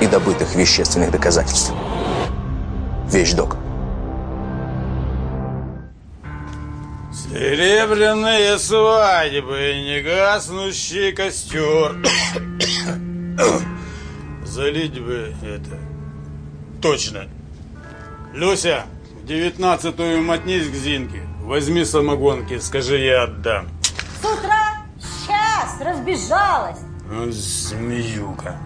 и добытых вещественных доказательств. Вещдок. Серебряные свадьбы, негаснущий костер. Залить бы это. Точно. Люся, в девятнадцатую мотнись к Зинке. Возьми самогонки, скажи, я отдам. С утра? Сейчас, разбежалась. Ну, змеюка.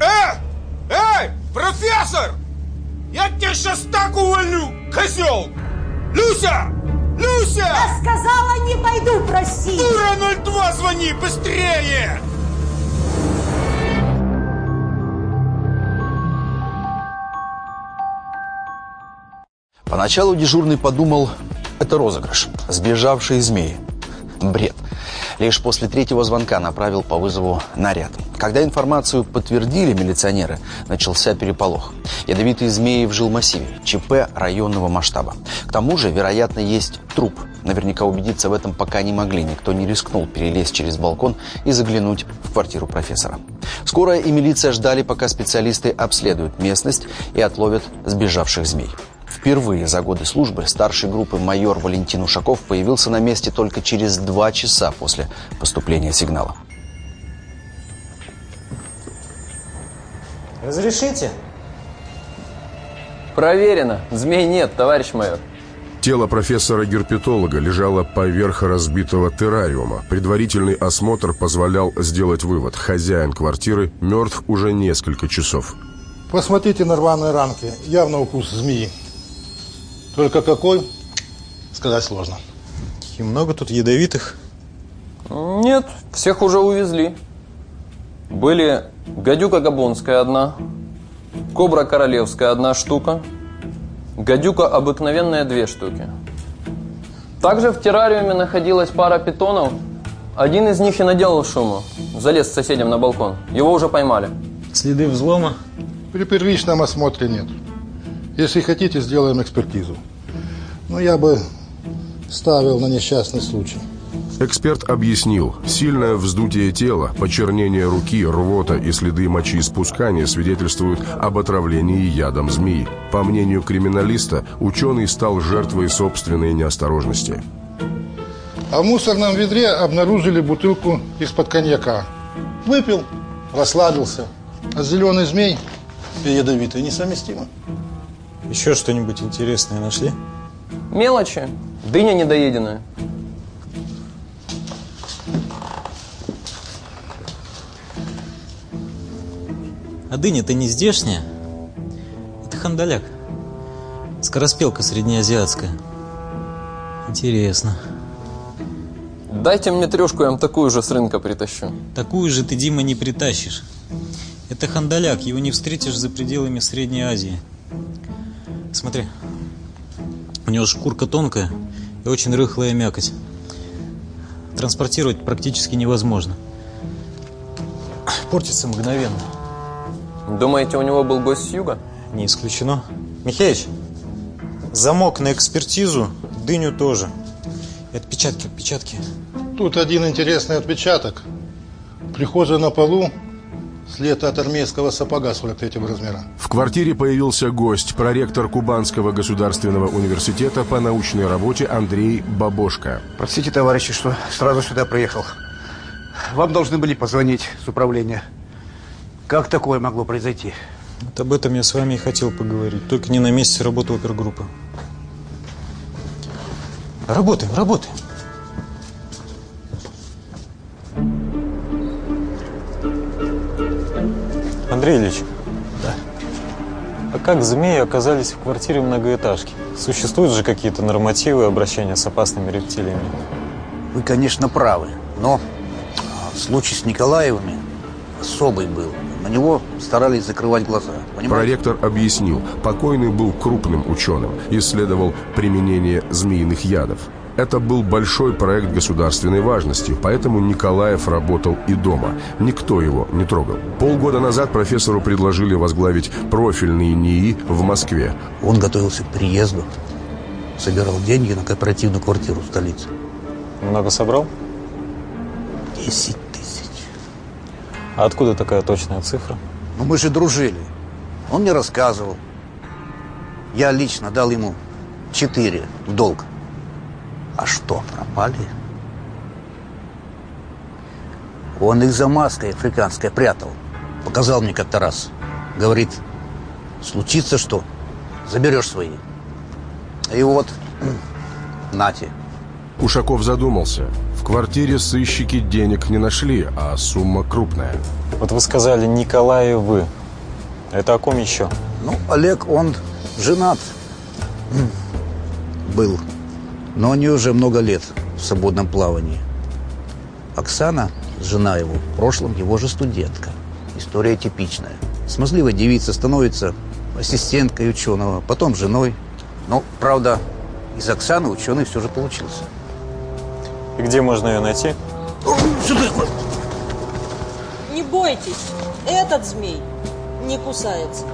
Э! Эй, профессор! Я тебя сейчас так уволю, козел! Люся! Люся! Я сказала, не пойду просить! Дура 02 звони, быстрее! Поначалу дежурный подумал, это розыгрыш, сбежавшие змеи. Бред. Лишь после третьего звонка направил по вызову наряд. Когда информацию подтвердили милиционеры, начался переполох. Ядовитые змеи в жилмассиве, ЧП районного масштаба. К тому же, вероятно, есть труп. Наверняка убедиться в этом пока не могли. Никто не рискнул перелезть через балкон и заглянуть в квартиру профессора. Скоро и милиция ждали, пока специалисты обследуют местность и отловят сбежавших змей. Впервые за годы службы старший группы майор Валентин Ушаков появился на месте только через два часа после поступления сигнала. Разрешите? Проверено. Змей нет, товарищ майор. Тело профессора-герпетолога лежало поверх разбитого террариума. Предварительный осмотр позволял сделать вывод. Хозяин квартиры мертв уже несколько часов. Посмотрите на рваные рамки. Явно укус змеи. Только какой, сказать сложно. И много тут ядовитых? Нет, всех уже увезли. Были гадюка габонская одна, кобра королевская одна штука, гадюка обыкновенная две штуки. Также в террариуме находилась пара питонов. Один из них и наделал шуму. Залез с соседям на балкон. Его уже поймали. Следы взлома? При первичном осмотре нет. Если хотите, сделаем экспертизу. Но я бы ставил на несчастный случай. Эксперт объяснил, сильное вздутие тела, почернение руки, рвота и следы мочеиспускания свидетельствуют об отравлении ядом змеи. По мнению криминалиста, ученый стал жертвой собственной неосторожности. А в мусорном ведре обнаружили бутылку из-под коньяка. Выпил, расслабился. А зеленый змей и ядовитый несовместимо. Еще что-нибудь интересное нашли? Мелочи. Дыня недоеденная. А дыня-то не здешняя? Это хандаляк. Скороспелка среднеазиатская. Интересно. Дайте мне трешку, я вам такую же с рынка притащу. Такую же ты, Дима, не притащишь. Это хандаляк, его не встретишь за пределами Средней Азии. Смотри. У него шкурка тонкая и очень рыхлая мякоть. Транспортировать практически невозможно. Портится мгновенно. Думаете, у него был гость с юга? Не исключено. Михеич, замок на экспертизу, дыню тоже. И отпечатки, отпечатки. Тут один интересный отпечаток. Прихожая на полу, след от армейского сапога 43 размера. В квартире появился гость, проректор Кубанского государственного университета по научной работе Андрей Бабошко. Простите, товарищи, что сразу сюда приехал. Вам должны были позвонить с управления. Как такое могло произойти? Вот об этом я с вами и хотел поговорить. Только не на месте работы опергруппы. Работаем, работаем. Андрей Ильич. Да. А как змеи оказались в квартире многоэтажки? Существуют же какие-то нормативы обращения с опасными рептилиями? Вы, конечно, правы, но случай с Николаевыми особый был. На него старались закрывать глаза. Понимаете? Проректор объяснил, покойный был крупным ученым, исследовал применение змеиных ядов. Это был большой проект государственной важности, поэтому Николаев работал и дома. Никто его не трогал. Полгода назад профессору предложили возглавить профильный НИИ в Москве. Он готовился к приезду, собирал деньги на кооперативную квартиру в столице. Много собрал? 10 тысяч. А откуда такая точная цифра? Ну, мы же дружили. Он мне рассказывал. Я лично дал ему 4 в долг. А что, пропали? Он их за маской африканской прятал. Показал мне как-то раз. Говорит, случится что, заберешь свои. И вот, нате. Ушаков задумался. В квартире сыщики денег не нашли, а сумма крупная. Вот вы сказали Николаевы. Это о ком еще? Ну, Олег, он женат был. Но они уже много лет в свободном плавании. Оксана, жена его, в прошлом его же студентка. История типичная. Смазливая девица становится ассистенткой ученого, потом женой. Но, правда, из Оксаны ученый все же получился. И где можно ее найти? Сюда! Не бойтесь, этот змей не кусается.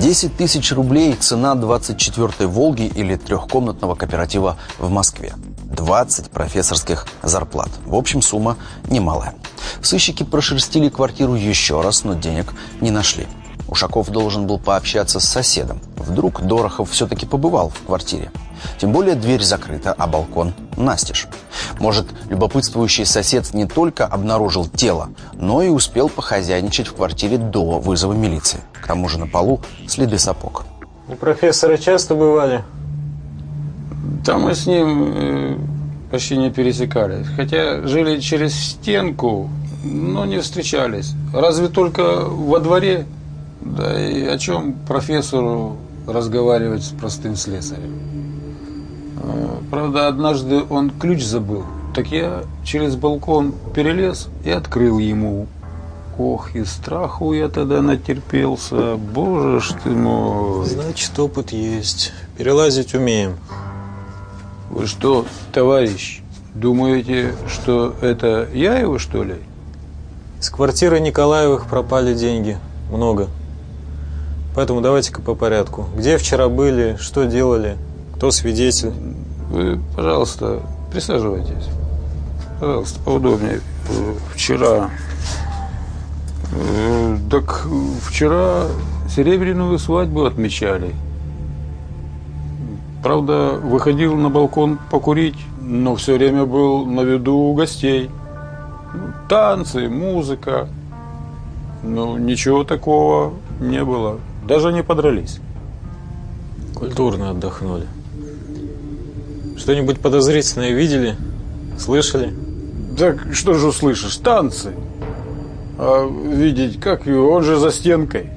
Десять тысяч рублей – цена 24-й «Волги» или трехкомнатного кооператива в Москве. 20 профессорских зарплат. В общем, сумма немалая. Сыщики прошерстили квартиру еще раз, но денег не нашли. Ушаков должен был пообщаться с соседом. Вдруг Дорохов все-таки побывал в квартире. Тем более дверь закрыта, а балкон настежь. Может, любопытствующий сосед не только обнаружил тело, но и успел похозяйничать в квартире до вызова милиции. К тому же на полу следы сапог. У профессора часто бывали? Там мы с ним э, почти не пересекались. Хотя жили через стенку, но не встречались. Разве только во дворе. Да и о чем профессору разговаривать с простым слесарем. А, Правда, однажды он ключ забыл. Так я через балкон перелез и открыл ему. Ох, и страху я тогда натерпелся. Боже ж ты мой. Значит, опыт есть. Перелазить умеем. Вы что, товарищ, думаете, что это я его, что ли? С квартиры Николаевых пропали деньги. Много. Поэтому давайте-ка по порядку. Где вчера были, что делали, кто свидетель? Вы, пожалуйста, присаживайтесь. Пожалуйста, поудобнее. Вчера... э, Так вчера серебряную свадьбу отмечали. Правда, выходил на балкон покурить, но все время был на виду у гостей. Ну, Танцы, музыка. Ну, ничего такого не было. Даже не подрались. Культурно отдохнули. Что-нибудь подозрительное видели? Слышали? Так что же услышишь? Танцы. А видеть, как его, он же за стенкой.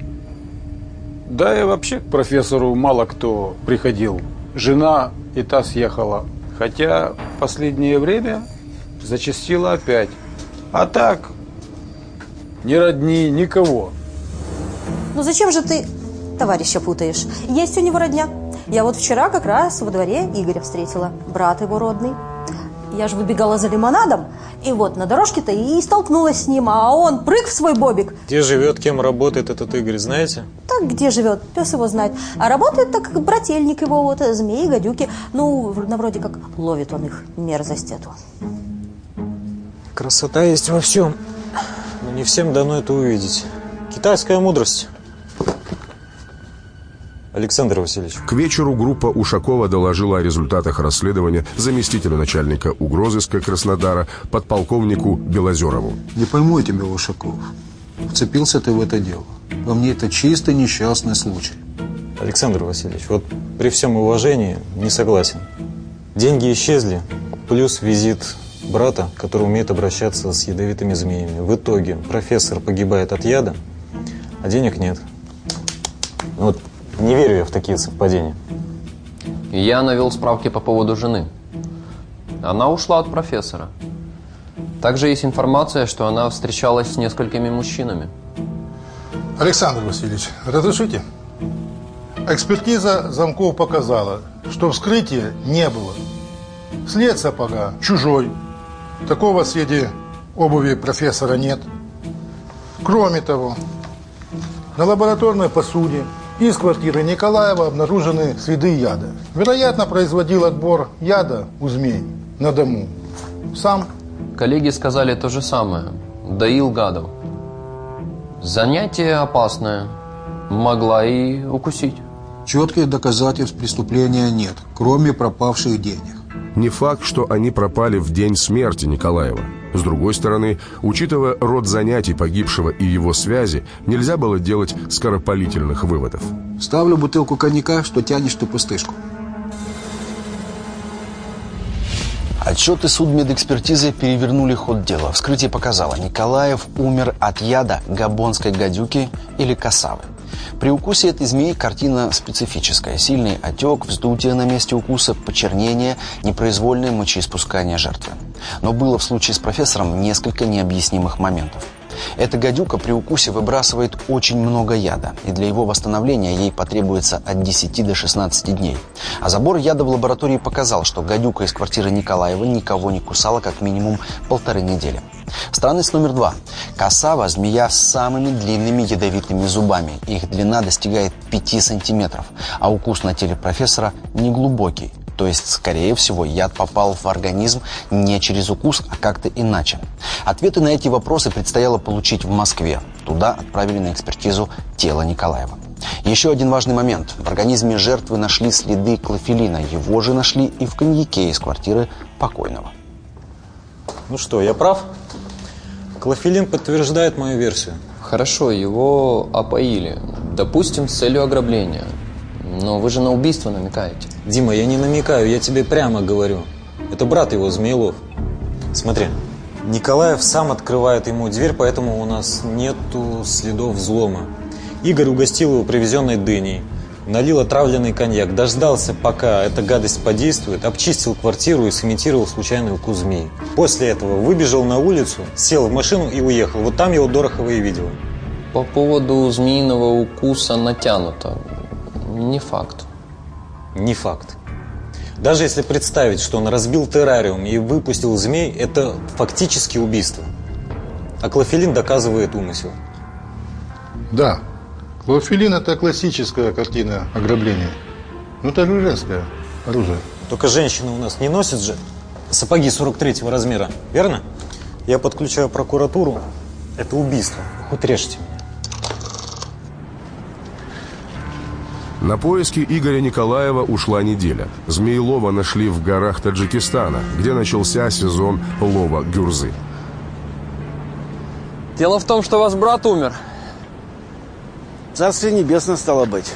Да и вообще к профессору мало кто приходил. Жена и та съехала. Хотя в последнее время зачастила опять. А так, ни родни, никого. Ну зачем же ты товарища путаешь? Есть у него родня. Я вот вчера как раз во дворе Игоря встретила, брат его родный. Я же выбегала за лимонадом, и вот на дорожке-то и столкнулась с ним, а он прыг в свой бобик. Где живет, кем работает этот Игорь, знаете? Так где живет, пес его знает. А работает так, как брательник его, вот, змеи, гадюки. Ну, на вроде как ловит он их, мерзость эту. Красота есть во всем. Но не всем дано это увидеть. Китайская мудрость. Александр Васильевич, К вечеру группа Ушакова доложила о результатах расследования заместителю начальника угрозыска Краснодара подполковнику Белозерову. Не пойму я тебя, Ушаков. Вцепился ты в это дело. По мне, это чистый несчастный случай. Александр Васильевич, вот при всем уважении не согласен. Деньги исчезли, плюс визит брата, который умеет обращаться с ядовитыми змеями. В итоге профессор погибает от яда, а денег нет. Вот не верю я в такие совпадения. Я навел справки по поводу жены. Она ушла от профессора. Также есть информация, что она встречалась с несколькими мужчинами. Александр Васильевич, разрешите? Экспертиза замков показала, что вскрытия не было. След сапога чужой. Такого среди обуви профессора нет. Кроме того, на лабораторной посуде из квартиры Николаева обнаружены следы яда. Вероятно, производил отбор яда у змей на дому. Сам Коллеги сказали то же самое. Доил гадов. Занятие опасное. Могла и укусить. Четких доказательств преступления нет, кроме пропавших денег. Не факт, что они пропали в день смерти Николаева. С другой стороны, учитывая род занятий погибшего и его связи, нельзя было делать скоропалительных выводов. Ставлю бутылку коньяка, что тянешь ту пустышку. Отчеты судмедэкспертизы перевернули ход дела. Вскрытие показало, Николаев умер от яда габонской гадюки или косавы. При укусе этой змеи картина специфическая. Сильный отек, вздутие на месте укуса, почернение, непроизвольное мочеиспускание жертвы. Но было в случае с профессором несколько необъяснимых моментов. Эта гадюка при укусе выбрасывает очень много яда, и для его восстановления ей потребуется от 10 до 16 дней. А забор яда в лаборатории показал, что гадюка из квартиры Николаева никого не кусала как минимум полторы недели. Странность номер два. Косава – змея с самыми длинными ядовитыми зубами. Их длина достигает 5 сантиметров, а укус на теле профессора неглубокий. То есть, скорее всего, яд попал в организм не через укус, а как-то иначе. Ответы на эти вопросы предстояло получить в Москве. Туда отправили на экспертизу тело Николаева. Еще один важный момент. В организме жертвы нашли следы клофелина. Его же нашли и в коньяке из квартиры покойного. Ну что, я прав? Клофелин подтверждает мою версию. Хорошо, его опоили. Допустим, с целью ограбления. Но вы же на убийство намекаете. Дима, я не намекаю, я тебе прямо говорю. Это брат его, Змеилов. Смотри, Николаев сам открывает ему дверь, поэтому у нас нету следов взлома. Игорь угостил его привезенной дыней, налил отравленный коньяк, дождался, пока эта гадость подействует, обчистил квартиру и сымитировал случайный укус змеи. После этого выбежал на улицу, сел в машину и уехал. Вот там его Дорохова и видела. По поводу змеиного укуса натянуто. Не факт. Не факт. Даже если представить, что он разбил террариум и выпустил змей, это фактически убийство. А клофелин доказывает умысел. Да. Клофелин – это классическая картина ограбления. Ну, это же женское оружие. Только женщины у нас не носят же сапоги 43 размера, верно? Я подключаю прокуратуру. Это убийство. Хоть режьте меня. На поиски Игоря Николаева ушла неделя. Змеелова нашли в горах Таджикистана, где начался сезон лова гюрзы. Дело в том, что ваш брат умер. Царствие небесное стало быть.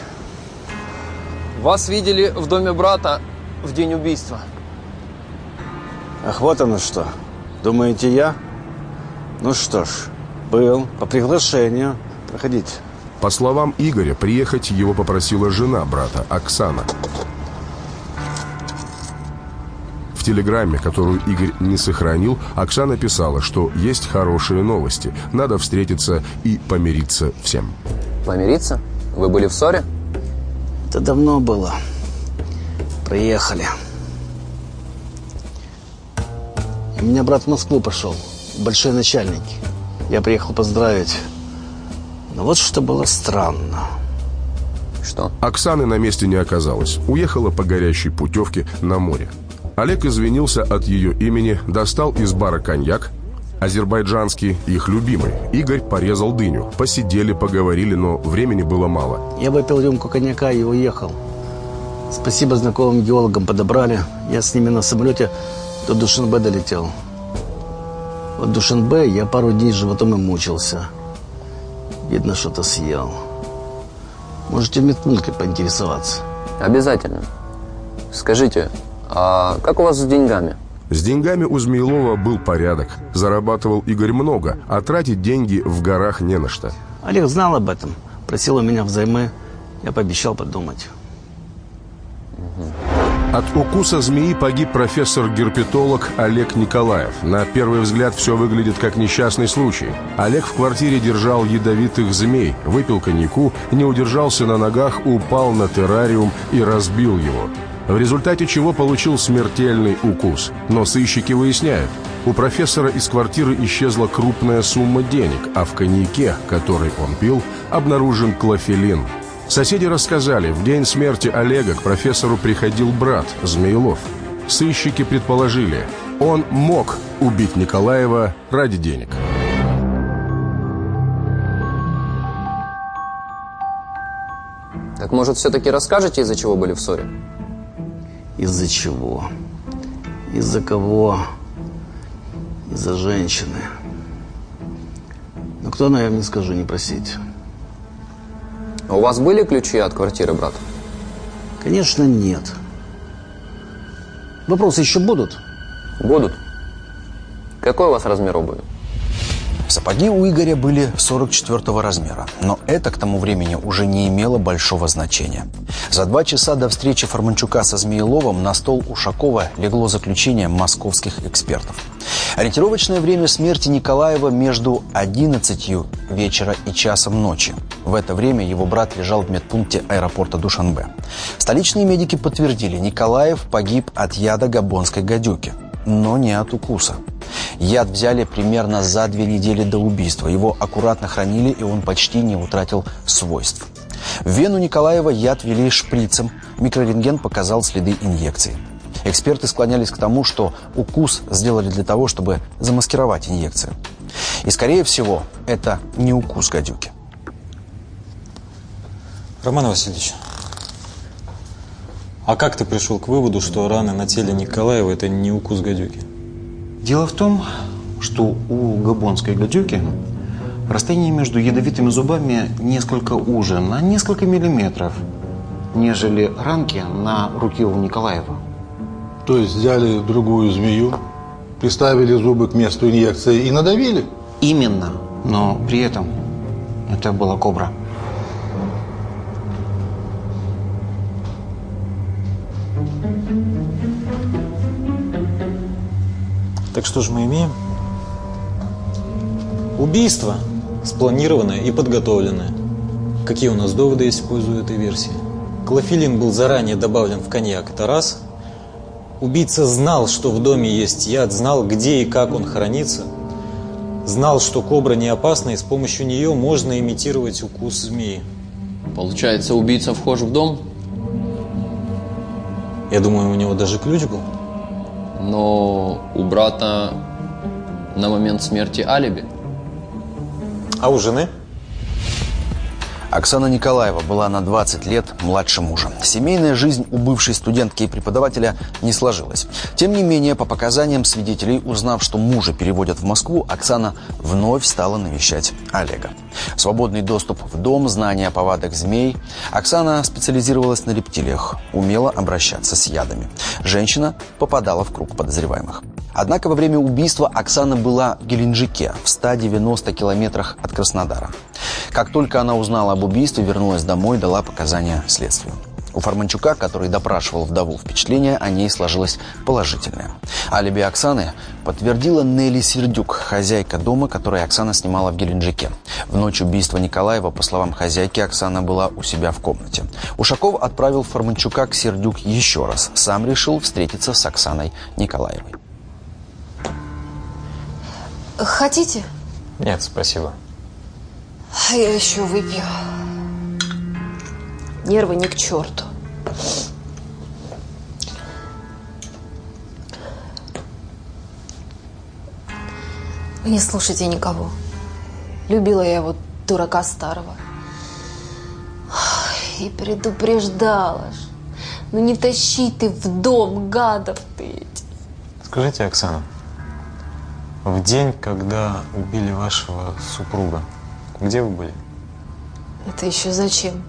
Вас видели в доме брата в день убийства. Ах, вот оно что. Думаете, я? Ну что ж, был по приглашению. Проходите. По словам Игоря, приехать его попросила жена брата, Оксана. В телеграмме, которую Игорь не сохранил, Оксана писала, что есть хорошие новости, надо встретиться и помириться всем. Помириться? Вы были в ссоре? Это давно было. Приехали. У меня брат в Москву пошел. Большой начальник. Я приехал поздравить. Но вот что было странно. Что? Оксаны на месте не оказалось. Уехала по горящей путевке на море. Олег извинился от ее имени, достал из бара коньяк, азербайджанский, их любимый. Игорь порезал дыню. Посидели, поговорили, но времени было мало. Я выпил рюмку коньяка и уехал. Спасибо знакомым геологам подобрали. Я с ними на самолете до Душанбе долетел. В Душанбе я пару дней животом и мучился. Видно, что-то съел. Можете в медпункте поинтересоваться. Обязательно. Скажите, а как у вас с деньгами? С деньгами у Змеилова был порядок. Зарабатывал Игорь много, а тратить деньги в горах не на что. Олег знал об этом. Просил у меня взаймы. Я пообещал подумать. Угу. От укуса змеи погиб профессор-герпетолог Олег Николаев. На первый взгляд все выглядит как несчастный случай. Олег в квартире держал ядовитых змей, выпил коньяку, не удержался на ногах, упал на террариум и разбил его. В результате чего получил смертельный укус. Но сыщики выясняют, у профессора из квартиры исчезла крупная сумма денег, а в коньяке, который он пил, обнаружен клофелин – Соседи рассказали, в день смерти Олега к профессору приходил брат Змеилов. Сыщики предположили, он мог убить Николаева ради денег. Так может, все-таки расскажете, из-за чего были в ссоре? Из-за чего? Из-за кого? Из-за женщины. Ну, кто, наверное, скажу, не просить. У вас были ключи от квартиры брата? Конечно, нет. Вопросы еще будут? Будут. Какой у вас размер обуви? Сапоги у Игоря были 44 размера, но это к тому времени уже не имело большого значения. За два часа до встречи Форманчука со Змееловым на стол Ушакова легло заключение московских экспертов. Ориентировочное время смерти Николаева между 11 вечера и часом ночи. В это время его брат лежал в медпункте аэропорта Душанбе. Столичные медики подтвердили, Николаев погиб от яда габонской гадюки, но не от укуса. Яд взяли примерно за две недели до убийства. Его аккуратно хранили, и он почти не утратил свойств. В вену Николаева яд вели шприцем. Микрорентген показал следы инъекции. Эксперты склонялись к тому, что укус сделали для того, чтобы замаскировать инъекцию. И, скорее всего, это не укус гадюки. Роман Васильевич, а как ты пришел к выводу, что раны на теле Николаева – это не укус гадюки? Дело в том, что у габонской гадюки расстояние между ядовитыми зубами несколько уже, на несколько миллиметров, нежели ранки на руке у Николаева. То есть взяли другую змею, приставили зубы к месту инъекции и надавили? Именно, но при этом это была кобра. Так что же мы имеем? Убийство спланированное и подготовленное. Какие у нас доводы есть в пользу этой версии? Клофелин был заранее добавлен в коньяк, это раз. Убийца знал, что в доме есть яд, знал, где и как он хранится. Знал, что кобра не опасна, и с помощью нее можно имитировать укус змеи. Получается, убийца вхож в дом? Я думаю, у него даже ключ был. Но у брата на момент смерти алиби. А у жены? Оксана Николаева была на 20 лет младше мужа. Семейная жизнь у бывшей студентки и преподавателя не сложилась. Тем не менее, по показаниям свидетелей, узнав, что мужа переводят в Москву, Оксана вновь стала навещать Олега. Свободный доступ в дом, знания повадок змей. Оксана специализировалась на рептилиях, умела обращаться с ядами. Женщина попадала в круг подозреваемых. Однако во время убийства Оксана была в Геленджике, в 190 километрах от Краснодара. Как только она узнала об убийстве, вернулась домой и дала показания следствию. У Форманчука, который допрашивал вдову, впечатление о ней сложилось положительное. Алиби Оксаны подтвердила Нелли Сердюк, хозяйка дома, который Оксана снимала в Геленджике. В ночь убийства Николаева, по словам хозяйки, Оксана была у себя в комнате. Ушаков отправил Форманчука к Сердюк еще раз. Сам решил встретиться с Оксаной Николаевой. Хотите? Нет, спасибо. Я еще выпью. Нервы не к черту. Не слушайте никого. Любила я вот дурака старого. И предупреждала ж. Ну не тащи ты в дом гадов ты. Скажите, Оксана, в день, когда убили вашего супруга, где вы были? Это еще зачем?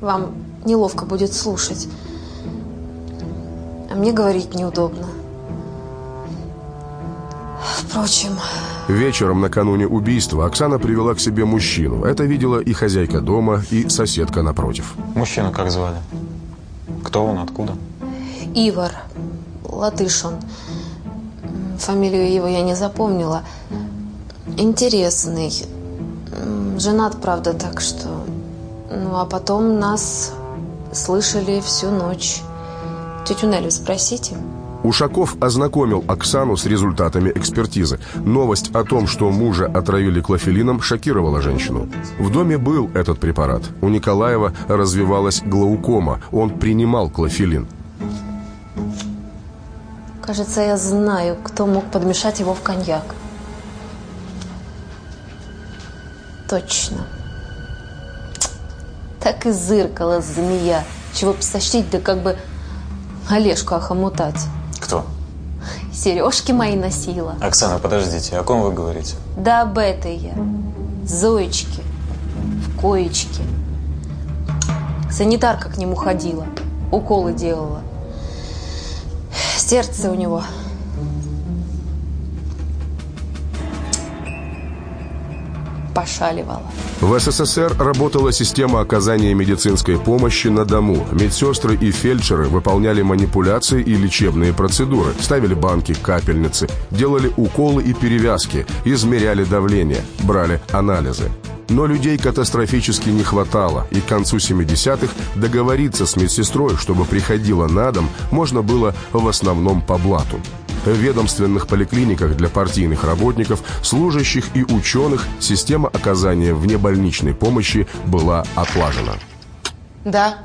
Вам неловко будет слушать. А мне говорить неудобно. Впрочем, Вечером накануне убийства Оксана привела к себе мужчину. Это видела и хозяйка дома, и соседка напротив. Мужчину как звали? Кто он, откуда? Ивар. Латыш он. Фамилию его я не запомнила. Интересный. Женат, правда, так что... Ну, а потом нас слышали всю ночь. Тетю Нелю спросите. Ушаков ознакомил Оксану с результатами экспертизы. Новость о том, что мужа отравили клофелином, шокировала женщину. В доме был этот препарат. У Николаева развивалась глаукома. Он принимал клофелин. Кажется, я знаю, кто мог подмешать его в коньяк. Точно. Так и зыркала змея. Чего б сочтить, да как бы Олежку охомутать. Кто? Сережки мои носила. Оксана, подождите, о ком вы говорите? Да об этой я. Зоечке. В коечке. Санитарка к нему ходила. Уколы делала. Сердце у него. Пошаливало. В СССР работала система оказания медицинской помощи на дому. Медсестры и фельдшеры выполняли манипуляции и лечебные процедуры, ставили банки, капельницы, делали уколы и перевязки, измеряли давление, брали анализы. Но людей катастрофически не хватало, и к концу 70-х договориться с медсестрой, чтобы приходила на дом, можно было в основном по блату. В ведомственных поликлиниках для партийных работников, служащих и ученых система оказания внебольничной помощи была отлажена. Да.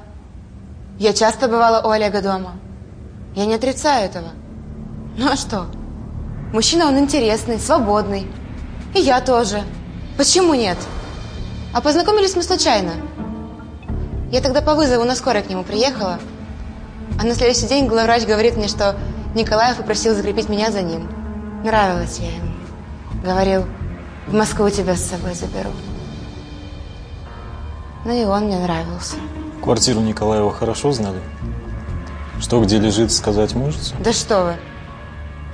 Я часто бывала у Олега дома. Я не отрицаю этого. Ну а что? Мужчина он интересный, свободный. И я тоже. Почему нет? А познакомились мы случайно. Я тогда по вызову на скорой к нему приехала. А на следующий день главврач говорит мне, что Николаев попросил закрепить меня за ним. Нравилась я ему. Говорил, в Москву тебя с собой заберу. Ну и он мне нравился. Квартиру Николаева хорошо знали? Что где лежит, сказать можете? Да что вы.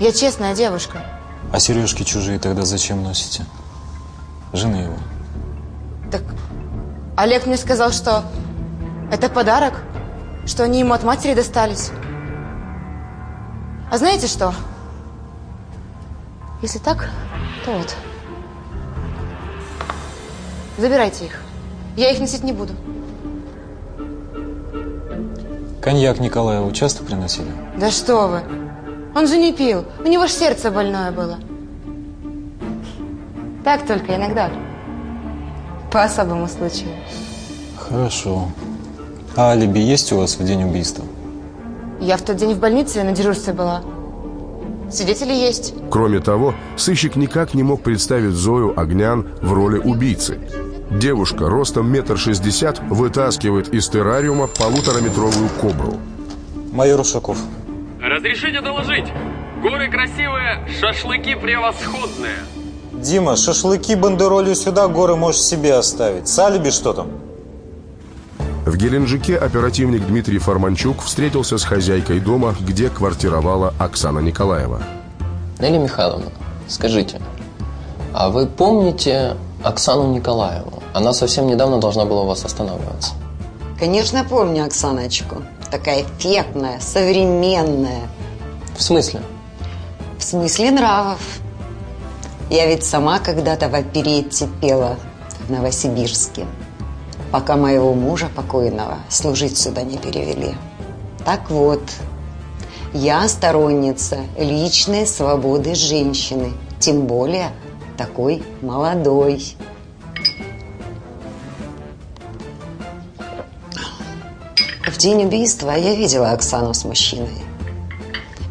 Я честная девушка. А сережки чужие тогда зачем носите? Жены его. Так Олег мне сказал, что это подарок, что они ему от матери достались. А знаете что? Если так, то вот. Забирайте их. Я их носить не буду. Коньяк Николаеву часто приносили? Да что вы. Он же не пил. У него ж сердце больное было. Так только иногда. По особому случаю. Хорошо. А алиби есть у вас в день убийства? Я в тот день в больнице на дежурстве была. Свидетели есть. Кроме того, сыщик никак не мог представить Зою Огнян в роли убийцы. Девушка ростом метр шестьдесят вытаскивает из террариума полутораметровую кобру. Майор Ушаков. Разрешите доложить? Горы красивые, шашлыки превосходные. Дима, шашлыки бандеролью сюда, горы можешь себе оставить. С алиби что там? В Геленджике оперативник Дмитрий Форманчук встретился с хозяйкой дома, где квартировала Оксана Николаева. Нелли Михайловна, скажите, а вы помните Оксану Николаеву? Она совсем недавно должна была у вас останавливаться. Конечно, помню Оксаночку. Такая эффектная, современная. В смысле? В смысле нравов. Я ведь сама когда-то в оперетте пела в Новосибирске, пока моего мужа покойного служить сюда не перевели. Так вот, я сторонница личной свободы женщины, тем более такой молодой. В день убийства я видела Оксану с мужчиной.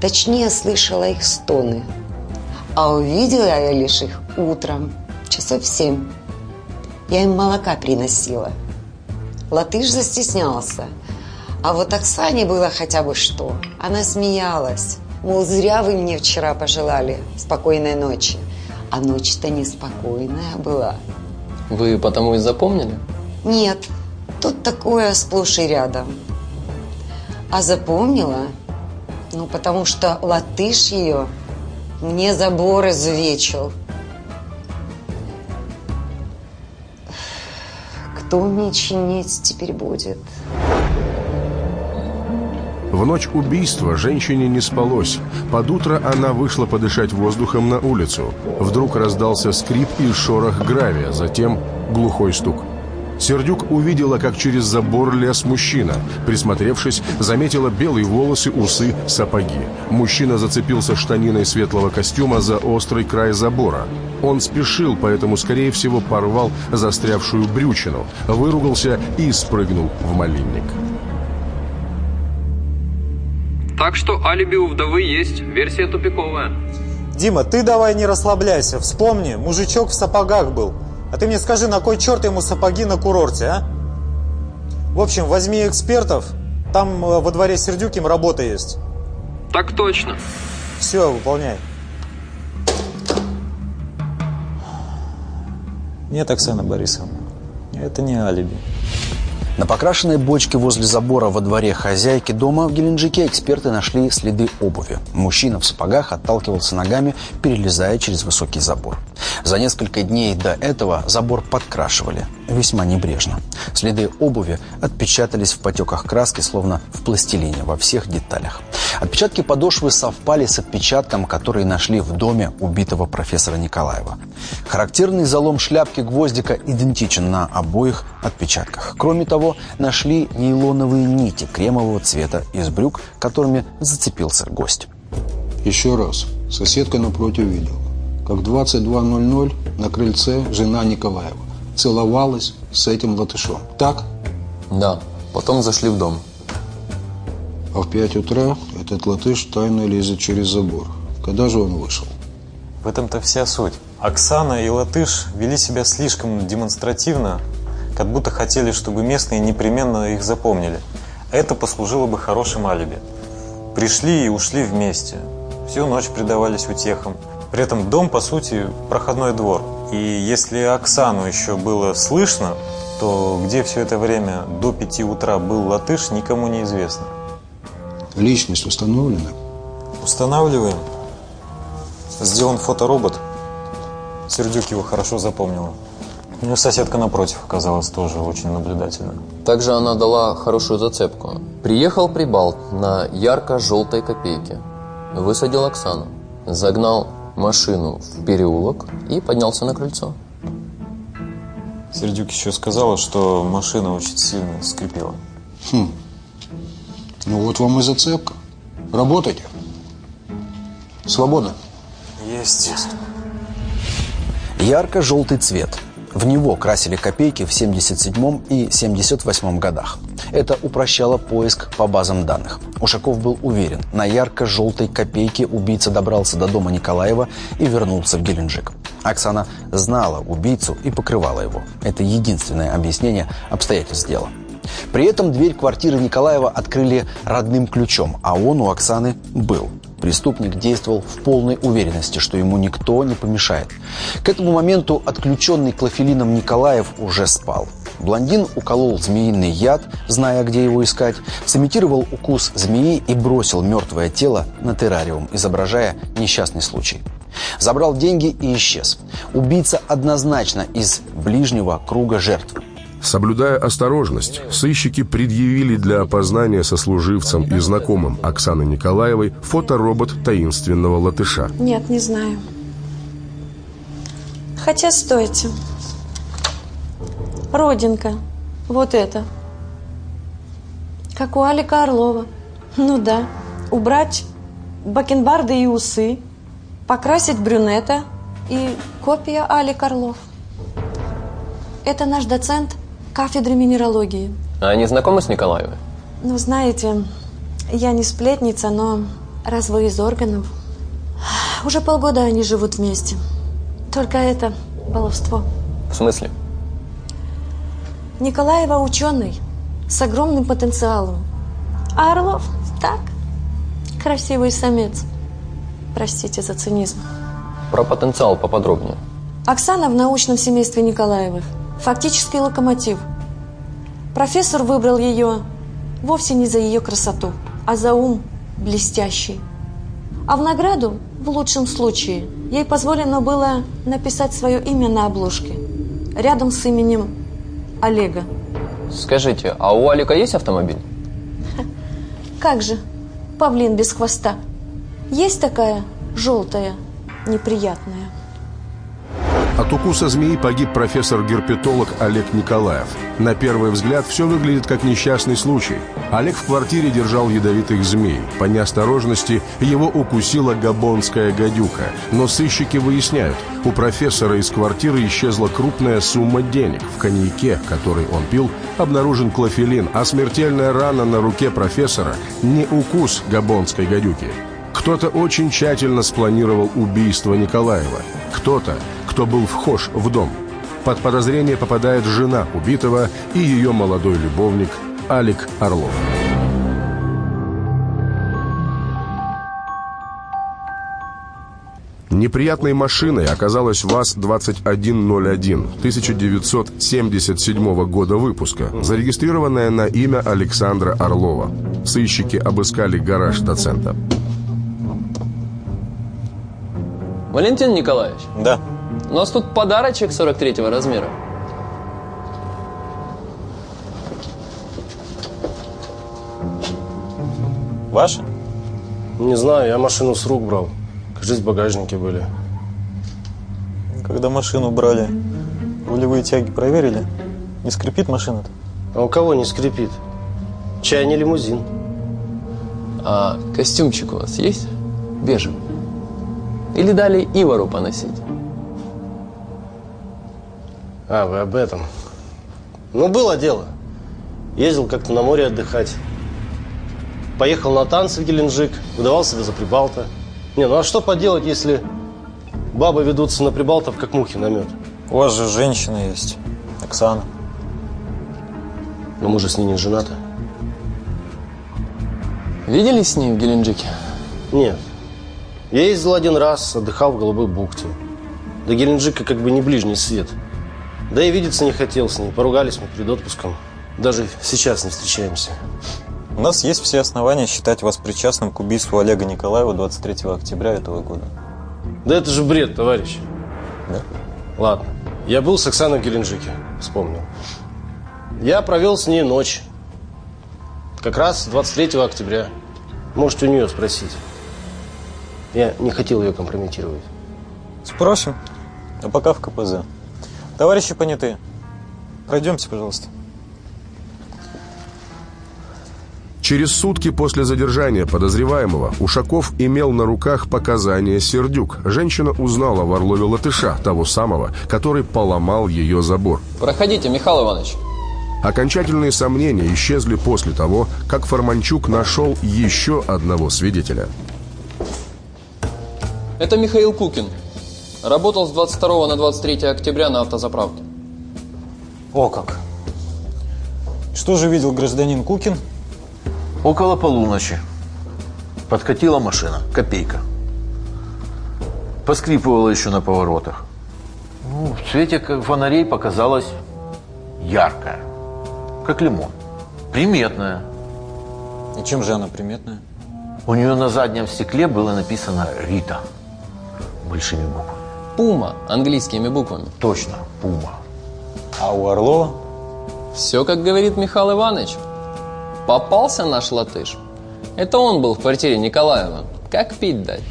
Точнее, слышала их стоны. А увидела я лишь их утром, часов семь. Я им молока приносила. Латыш застеснялся. А вот Оксане было хотя бы что. Она смеялась. Мол, зря вы мне вчера пожелали спокойной ночи. А ночь-то неспокойная была. Вы потому и запомнили? Нет, тут такое сплошь и рядом. А запомнила? Ну, потому что латыш ее мне забор извечил. Кто мне чинить теперь будет? В ночь убийства женщине не спалось. Под утро она вышла подышать воздухом на улицу. Вдруг раздался скрип и шорох гравия, затем глухой стук. Сердюк увидела, как через забор лез мужчина. Присмотревшись, заметила белые волосы, усы, сапоги. Мужчина зацепился штаниной светлого костюма за острый край забора. Он спешил, поэтому, скорее всего, порвал застрявшую брючину, выругался и спрыгнул в малинник. Так что алиби у вдовы есть, версия тупиковая. Дима, ты давай не расслабляйся. Вспомни, мужичок в сапогах был. А ты мне скажи, на кой черт ему сапоги на курорте, а? В общем, возьми экспертов. Там э, во дворе Сердюким работа есть. Так точно. Все, выполняй. Нет, Оксана Борисовна, это не алиби. На покрашенной бочке возле забора во дворе хозяйки дома в Геленджике эксперты нашли следы обуви. Мужчина в сапогах отталкивался ногами, перелезая через высокий забор. За несколько дней до этого забор подкрашивали, весьма небрежно. Следы обуви отпечатались в потеках краски, словно в пластилине, во всех деталях. Отпечатки подошвы совпали с отпечатком, который нашли в доме убитого профессора Николаева. Характерный залом шляпки гвоздика идентичен на обоих отпечатках. Кроме того, нашли нейлоновые нити кремового цвета из брюк, которыми зацепился гость. Еще раз. Соседка напротив видела, как в 22.00 на крыльце жена Николаева целовалась с этим латышом. Так? Да. Потом зашли в дом. А в 5 утра этот латыш тайно лезет через забор. Когда же он вышел? В этом-то вся суть. Оксана и Латыш вели себя слишком демонстративно, как будто хотели, чтобы местные непременно их запомнили. Это послужило бы хорошим алиби. Пришли и ушли вместе. Всю ночь предавались утехам. При этом дом, по сути, проходной двор. И если Оксану еще было слышно, то где все это время до пяти утра был Латыш, никому не известно. Личность установлена? Устанавливаем. Сделан фоторобот. Сердюк его хорошо запомнила. У нее соседка напротив оказалась тоже очень наблюдательна. Также она дала хорошую зацепку. Приехал Прибалт на ярко-желтой копейке. Высадил Оксану. Загнал машину в переулок и поднялся на крыльцо. Сердюк еще сказала, что машина очень сильно скрипела. Хм. Ну вот вам и зацепка. Работайте. Свободно. Есть. Ярко-желтый цвет. В него красили копейки в 77 и 78 годах. Это упрощало поиск по базам данных. Ушаков был уверен, на ярко-желтой копейке убийца добрался до дома Николаева и вернулся в Геленджик. Оксана знала убийцу и покрывала его. Это единственное объяснение обстоятельств дела. При этом дверь квартиры Николаева открыли родным ключом, а он у Оксаны был. Преступник действовал в полной уверенности, что ему никто не помешает. К этому моменту отключенный клофелином Николаев уже спал. Блондин уколол змеиный яд, зная, где его искать, сымитировал укус змеи и бросил мертвое тело на террариум, изображая несчастный случай. Забрал деньги и исчез. Убийца однозначно из ближнего круга жертв. Соблюдая осторожность, сыщики предъявили для опознания сослуживцам и знакомым Оксаны Николаевой фоторобот таинственного латыша. Нет, не знаю. Хотя стойте. Родинка. Вот это. Как у Алика Орлова. Ну да. Убрать бакенбарды и усы, покрасить брюнета и копия Алик Орлов. Это наш доцент кафедры минералогии. А они знакомы с Николаевой? Ну, знаете, я не сплетница, но раз вы из органов... Уже полгода они живут вместе. Только это баловство. В смысле? Николаева ученый, с огромным потенциалом. А Орлов так, красивый самец. Простите за цинизм. Про потенциал поподробнее. Оксана в научном семействе Николаевых. Фактически локомотив. Профессор выбрал ее вовсе не за ее красоту, а за ум блестящий. А в награду, в лучшем случае, ей позволено было написать свое имя на обложке, рядом с именем Олега. Скажите, а у Алика есть автомобиль? Как же? Павлин без хвоста. Есть такая желтая, неприятная. От укуса змеи погиб профессор-герпетолог Олег Николаев. На первый взгляд все выглядит как несчастный случай. Олег в квартире держал ядовитых змей. По неосторожности его укусила габонская гадюка. Но сыщики выясняют, у профессора из квартиры исчезла крупная сумма денег. В коньяке, который он пил, обнаружен клофелин, а смертельная рана на руке профессора не укус габонской гадюки. Кто-то очень тщательно спланировал убийство Николаева. Кто-то, кто был вхож в дом. Под подозрение попадает жена убитого и ее молодой любовник Алик Орлов. Неприятной машиной оказалась ВАЗ-2101 1977 года выпуска, зарегистрированная на имя Александра Орлова. Сыщики обыскали гараж доцента. Валентин Николаевич? Да. У нас тут подарочек 43 размера. Ваша? Не знаю, я машину с рук брал. Кажись, в багажнике были. Когда машину брали, рулевые тяги проверили? Не скрипит машина-то? А у кого не скрипит? Чай не лимузин. А костюмчик у вас есть? Бежевый? Или дали Ивару поносить? А, вы об этом. Ну, было дело. Ездил как-то на море отдыхать. Поехал на танцы в Геленджик, выдавал себя за прибалта. Не, ну а что поделать, если бабы ведутся на прибалтов, как мухи на мед? У вас же женщина есть, Оксана. Но мы же с ней не женаты. Виделись с ней в Геленджике? Нет. Я ездил один раз, отдыхал в Голубой бухте. До Геленджика как бы не ближний свет. Да и видеться не хотел с ней. Поругались мы перед отпуском. Даже сейчас не встречаемся. У нас есть все основания считать вас причастным к убийству Олега Николаева 23 октября этого года. Да это же бред, товарищ. Да? Ладно. Я был с Оксаной в Геленджике. Вспомнил. Я провел с ней ночь. Как раз 23 октября. Можете у нее спросить. Я не хотел ее компрометировать. Спросим. А пока в КПЗ. Товарищи понятые, пройдемте, пожалуйста. Через сутки после задержания подозреваемого Ушаков имел на руках показания Сердюк. Женщина узнала в Орлове латыша, того самого, который поломал ее забор. Проходите, Михаил Иванович. Окончательные сомнения исчезли после того, как Форманчук нашел еще одного свидетеля. Это Михаил Кукин. Работал с 22 на 23 октября на автозаправке. О как! Что же видел гражданин Кукин? Около полуночи. Подкатила машина. Копейка. Поскрипывала еще на поворотах. Ну, в цвете фонарей показалась яркая. Как лимон. Приметная. И чем же она приметная? У нее на заднем стекле было написано «Рита» большими буквами. Пума английскими буквами. Точно, Пума. А у Орлова? Все, как говорит Михаил Иванович. Попался наш латыш. Это он был в квартире Николаева. Как пить дать?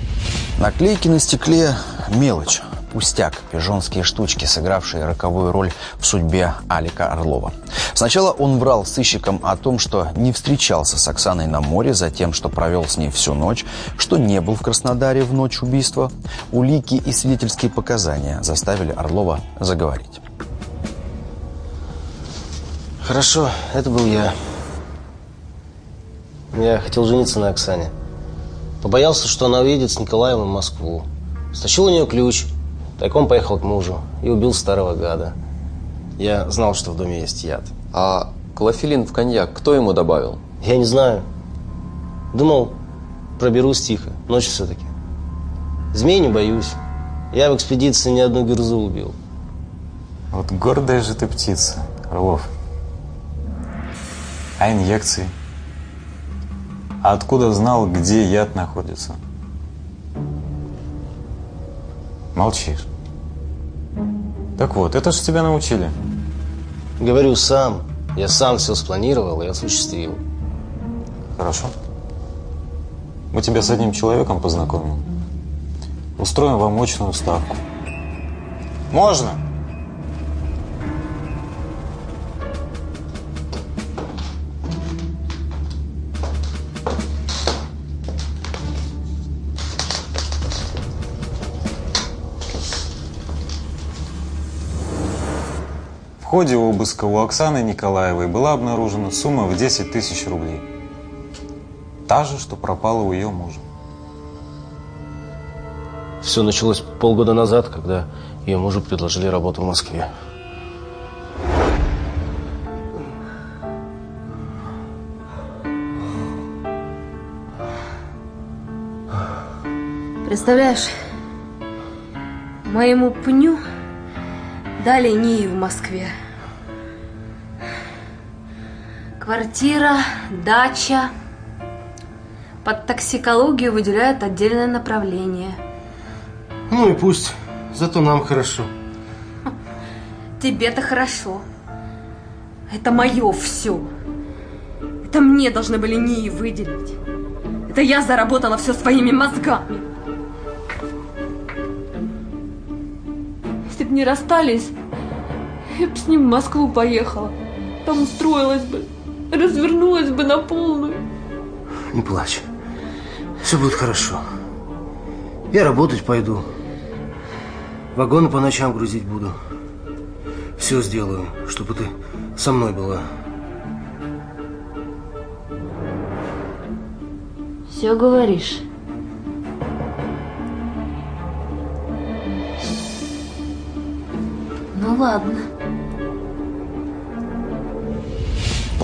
Наклейки на стекле – мелочь, пустяк, пижонские штучки, сыгравшие роковую роль в судьбе Алика Орлова. Сначала он врал сыщикам о том, что не встречался с Оксаной на море, затем, что провел с ней всю ночь, что не был в Краснодаре в ночь убийства. Улики и свидетельские показания заставили Орлова заговорить. Хорошо, это был я. Я хотел жениться на Оксане. Побоялся, что она уедет с Николаевым в Москву. Стащил у нее ключ, тайком поехал к мужу и убил старого гада. Я знал, что в доме есть яд. А клофелин в коньяк кто ему добавил? Я не знаю. Думал, проберусь тихо. Ночь все-таки. Змей не боюсь. Я в экспедиции ни одну герзу убил. Вот гордая же ты птица, Орлов. А инъекции? А откуда знал, где яд находится? Молчишь. Так вот, это же тебя научили. Говорю сам. Я сам все спланировал и осуществил. Хорошо. Мы тебя с одним человеком познакомим. Устроим вам очную ставку. Можно? В ходе обыска у Оксаны Николаевой была обнаружена сумма в 10 тысяч рублей. Та же, что пропала у ее мужа. Все началось полгода назад, когда ее мужу предложили работу в Москве. Представляешь, моему пню дали НИИ в Москве. Квартира, дача. Под токсикологию выделяют отдельное направление. Ну и пусть. Зато нам хорошо. Тебе-то хорошо. Это мое все. Это мне должны были НИИ выделить. Это я заработала все своими мозгами. Если бы не расстались, я бы с ним в Москву поехала. Там устроилась бы, развернулась бы на полную. Не плачь. Все будет хорошо. Я работать пойду. Вагоны по ночам грузить буду. Все сделаю, чтобы ты со мной была. Все говоришь. Ну ладно.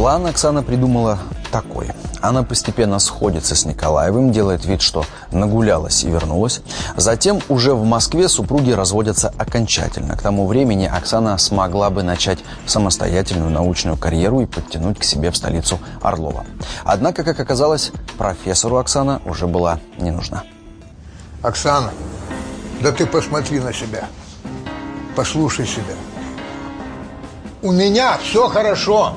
План Оксана придумала такой. Она постепенно сходится с Николаевым, делает вид, что нагулялась и вернулась. Затем уже в Москве супруги разводятся окончательно. К тому времени Оксана смогла бы начать самостоятельную научную карьеру и подтянуть к себе в столицу Орлова. Однако, как оказалось, профессору Оксана уже была не нужна. Оксана, да ты посмотри на себя. Послушай себя. У меня все хорошо.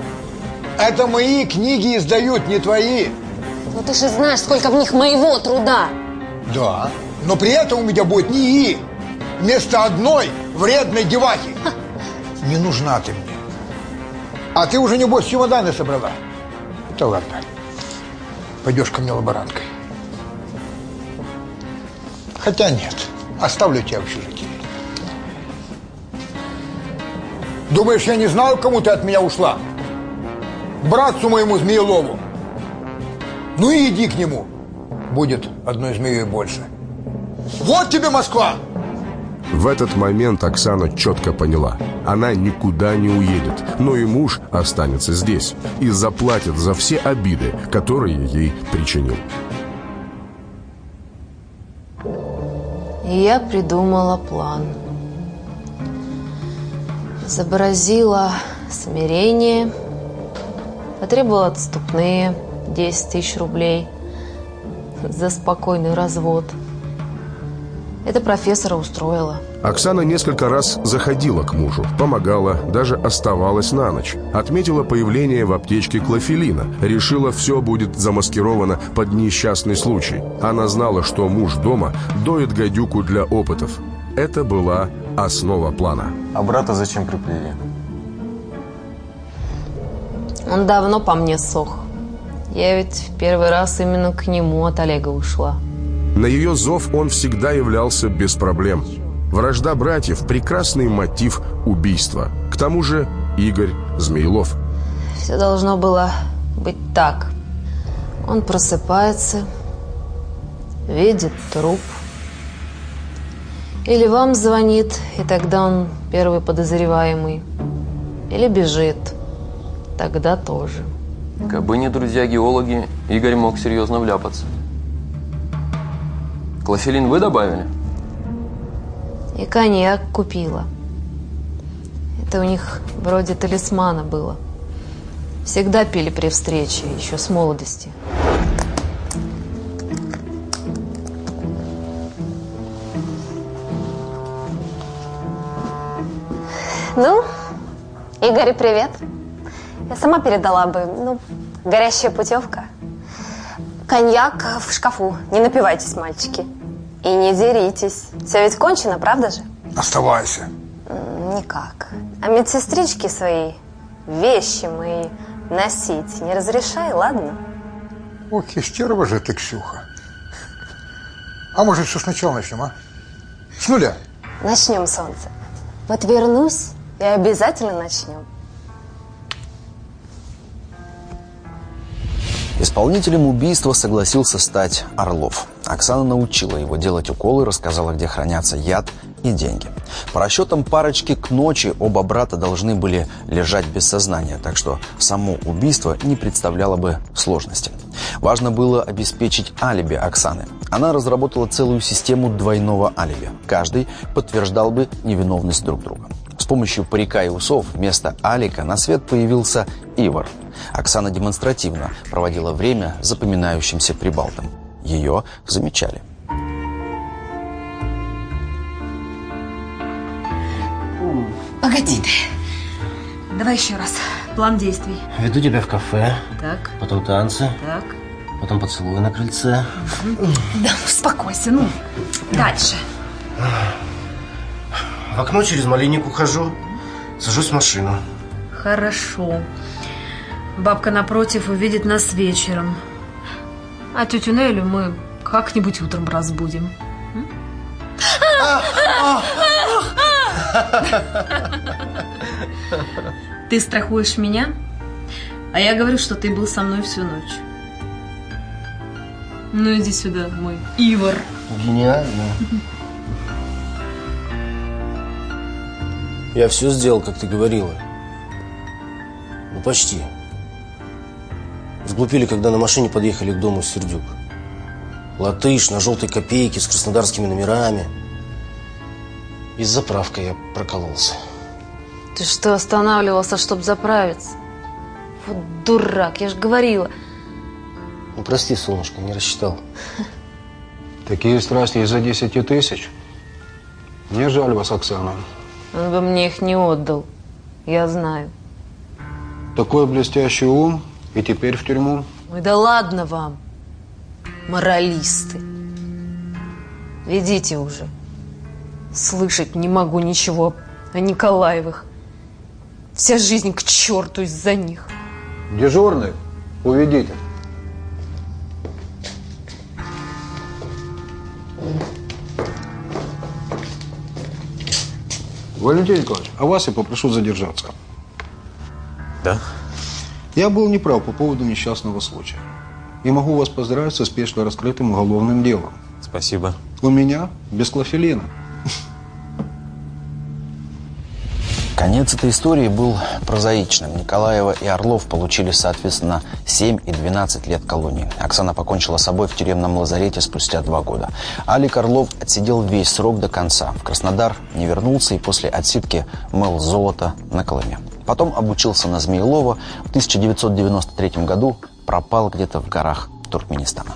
Это мои книги издают, не твои. Ну ты же знаешь, сколько в них моего труда. Да, но при этом у меня будет НИИ. Вместо одной вредной девахи. Не нужна ты мне. А ты уже, небось, чемоданы собрала. Да ладно. Пойдешь ко мне лаборанткой. Хотя нет, оставлю тебя в общежитии. Думаешь, я не знаю, кому ты от меня ушла? Братцу моему Змеелову. Ну и иди к нему. Будет одной змеей больше. Вот тебе Москва! В этот момент Оксана четко поняла. Она никуда не уедет, но и муж останется здесь и заплатит за все обиды, которые ей причинил. Я придумала план. Изобразила смирение, потребовала отступные 10 тысяч рублей за спокойный развод. Это профессора устроило. Оксана несколько раз заходила к мужу, помогала, даже оставалась на ночь. Отметила появление в аптечке клофелина. Решила, все будет замаскировано под несчастный случай. Она знала, что муж дома доит гадюку для опытов. Это была основа плана. А брата зачем приплели? Он давно по мне сох. Я ведь в первый раз именно к нему от Олега ушла. На ее зов он всегда являлся без проблем. Вражда братьев – прекрасный мотив убийства. К тому же Игорь Змеилов. Все должно было быть так. Он просыпается, видит труп. Или вам звонит, и тогда он первый подозреваемый. Или бежит, тогда тоже. Кабы не друзья-геологи, Игорь мог серьезно вляпаться. Клофелин вы добавили? И коньяк купила. Это у них вроде талисмана было. Всегда пили при встрече, еще с молодости. Ну, Игорь, привет. Я сама передала бы, ну, горящая путевка. Коньяк в шкафу. Не напивайтесь, мальчики. И не деритесь. Все ведь кончено, правда же? Оставайся. Никак. А медсестрички свои вещи мои носить не разрешай, ладно? Ох, и стерва же ты, Ксюха. А может, все сначала начнем, а? С нуля. Начнем, солнце. Вот вернусь и обязательно начнем. Исполнителем убийства согласился стать Орлов. Оксана научила его делать уколы, рассказала, где хранятся яд и деньги. По расчетам парочки к ночи оба брата должны были лежать без сознания, так что само убийство не представляло бы сложности. Важно было обеспечить алиби Оксаны. Она разработала целую систему двойного алиби. Каждый подтверждал бы невиновность друг друга. С помощью парика и усов вместо Алика на свет появился Ивар. Оксана демонстративно проводила время запоминающимся прибалтом. Ее замечали. Погоди ты. Давай еще раз. План действий. Веду тебя в кафе, Так, потом танцы, так. потом поцелуй на крыльце. Да, успокойся, ну. Дальше. В окно через малинник ухожу, сажусь в машину. Хорошо. Бабка напротив увидит нас вечером. А тетю Нелю мы как-нибудь утром разбудим. Ты страхуешь меня, а я говорю, что ты был со мной всю ночь. Ну иди сюда, мой Ивар. Гениально. Я все сделал, как ты говорила. Ну, почти. Сглупили, когда на машине подъехали к дому Сердюк. Латыш на желтой копейке с краснодарскими номерами. И с заправкой я прокололся. Ты что, останавливался, чтобы заправиться? Вот дурак, я же говорила. Ну, прости, солнышко, не рассчитал. Такие страсти из-за 10 тысяч. Мне жаль вас, Оксана. Он бы мне их не отдал. Я знаю. Такой блестящий ум, и теперь в тюрьму. Ой, да ладно вам, моралисты. Ведите уже. Слышать не могу ничего о Николаевых. Вся жизнь к черту из-за них. Дежурный, уведите. Валентин Николаевич, а вас я попрошу задержаться. Да? Я был неправ по поводу несчастного случая. И могу вас поздравить со спешно раскрытым уголовным делом. Спасибо. У меня без клофелина. Конец этой истории был прозаичным. Николаева и Орлов получили, соответственно, 7 и 12 лет колонии. Оксана покончила с собой в тюремном лазарете спустя два года. Алик Орлов отсидел весь срок до конца. В Краснодар не вернулся и после отсидки мыл золото на Колыме. Потом обучился на Змеелова. В 1993 году пропал где-то в горах Туркменистана.